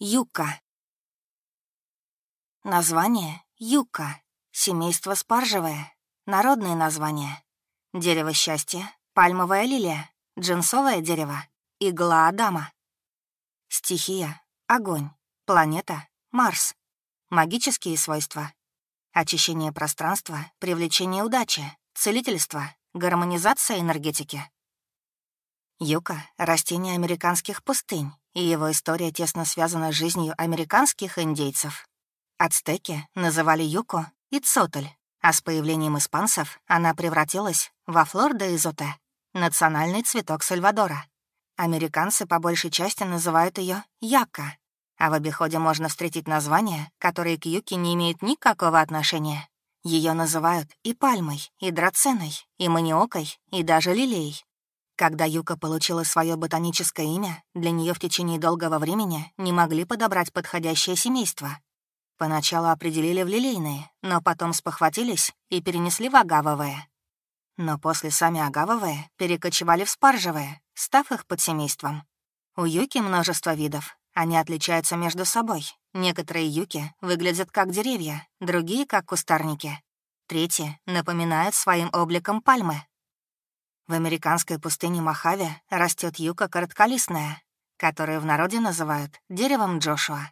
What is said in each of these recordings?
Юка. Название — юка. Семейство спаржевое. Народные названия. Дерево счастья, пальмовая лилия, джинсовое дерево, игла Адама. Стихия — огонь. Планета — Марс. Магические свойства. Очищение пространства, привлечение удачи, целительство, гармонизация энергетики. Юка — растение американских пустынь, и его история тесно связана с жизнью американских индейцев. Ацтеки называли юку и цотль, а с появлением испанцев она превратилась во флор де изоте, национальный цветок Сальвадора. Американцы по большей части называют ее яка, а в обиходе можно встретить названия, которые к юке не имеют никакого отношения. Ее называют и пальмой, и драценой, и маниокой, и даже лилией. Когда Юка получила свое ботаническое имя, для нее в течение долгого времени не могли подобрать подходящее семейство. Поначалу определили в лилейные, но потом спохватились и перенесли в агавовые. Но после сами агавовые перекочевали в спаржевые, став их подсемейством. У юки множество видов. Они отличаются между собой. Некоторые юки выглядят как деревья, другие — как кустарники. Третьи напоминают своим обликом пальмы, в американской пустыне Мохаве растет юка коротколистная, которую в народе называют деревом Джошуа.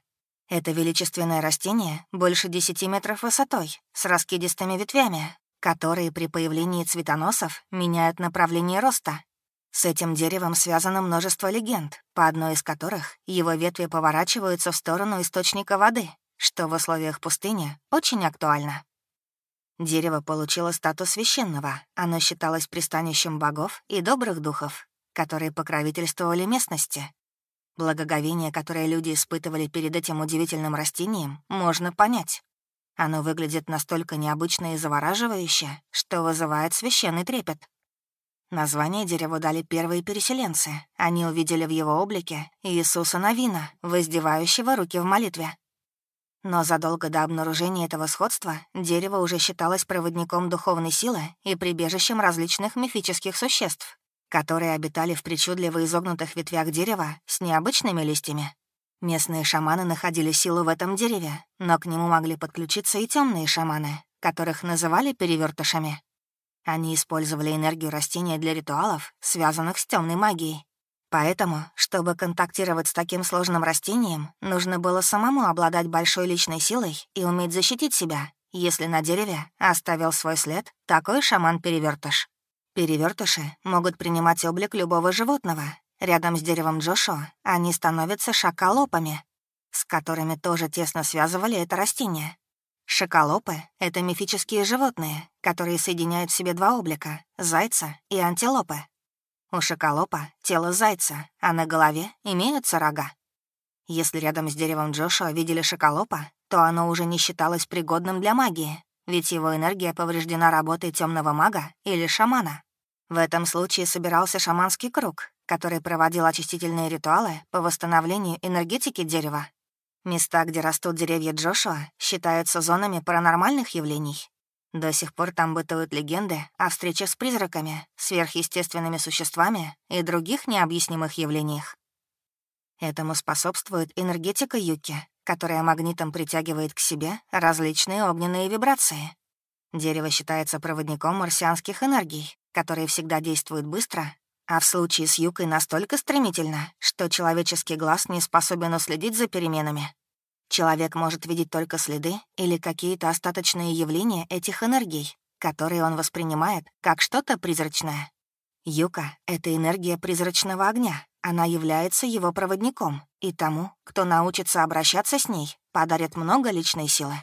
Это величественное растение больше 10 метров высотой, с раскидистыми ветвями, которые при появлении цветоносов меняют направление роста. С этим деревом связано множество легенд, по одной из которых его ветви поворачиваются в сторону источника воды, что в условиях пустыни очень актуально. Дерево получило статус священного. Оно считалось пристанищем богов и добрых духов, которые покровительствовали местности. Благоговение, которое люди испытывали перед этим удивительным растением, можно понять. Оно выглядит настолько необычно и завораживающе, что вызывает священный трепет. Название дереву дали первые переселенцы. Они увидели в его облике Иисуса Новина, воздевающего руки в молитве. Но задолго до обнаружения этого сходства дерево уже считалось проводником духовной силы и прибежищем различных мифических существ, которые обитали в причудливо изогнутых ветвях дерева с необычными листьями. Местные шаманы находили силу в этом дереве, но к нему могли подключиться и темные шаманы, которых называли перевертышами. Они использовали энергию растения для ритуалов, связанных с темной магией, Поэтому, чтобы контактировать с таким сложным растением, нужно было самому обладать большой личной силой и уметь защитить себя, если на дереве оставил свой след такой шаман-перевертыш. Перевертыши могут принимать облик любого животного. Рядом с деревом Джошуа они становятся шакалопами, с которыми тоже тесно связывали это растение. Шакалопы — это мифические животные, которые соединяют в себе два облика — зайца и антилопы. У шоколопа тело зайца, а на голове имеются рога. Если рядом с деревом Джошуа видели шоколопа, то оно уже не считалось пригодным для магии, ведь его энергия повреждена работой темного мага или шамана. В этом случае собирался шаманский круг, который проводил очистительные ритуалы по восстановлению энергетики дерева. Места, где растут деревья Джошуа, считаются зонами паранормальных явлений, до сих пор там бытуют легенды о встречах с призраками, сверхъестественными существами и других необъяснимых явлениях. Этому способствует энергетика Юки, которая магнитом притягивает к себе различные огненные вибрации. Дерево считается проводником марсианских энергий, которые всегда действуют быстро, а в случае с Юкой настолько стремительно, что человеческий глаз не способен уследить за переменами. Человек может видеть только следы или какие-то остаточные явления этих энергий, которые он воспринимает как что-то призрачное. Юка — это энергия призрачного огня. Она является его проводником, и тому, кто научится обращаться с ней, подарит много личной силы.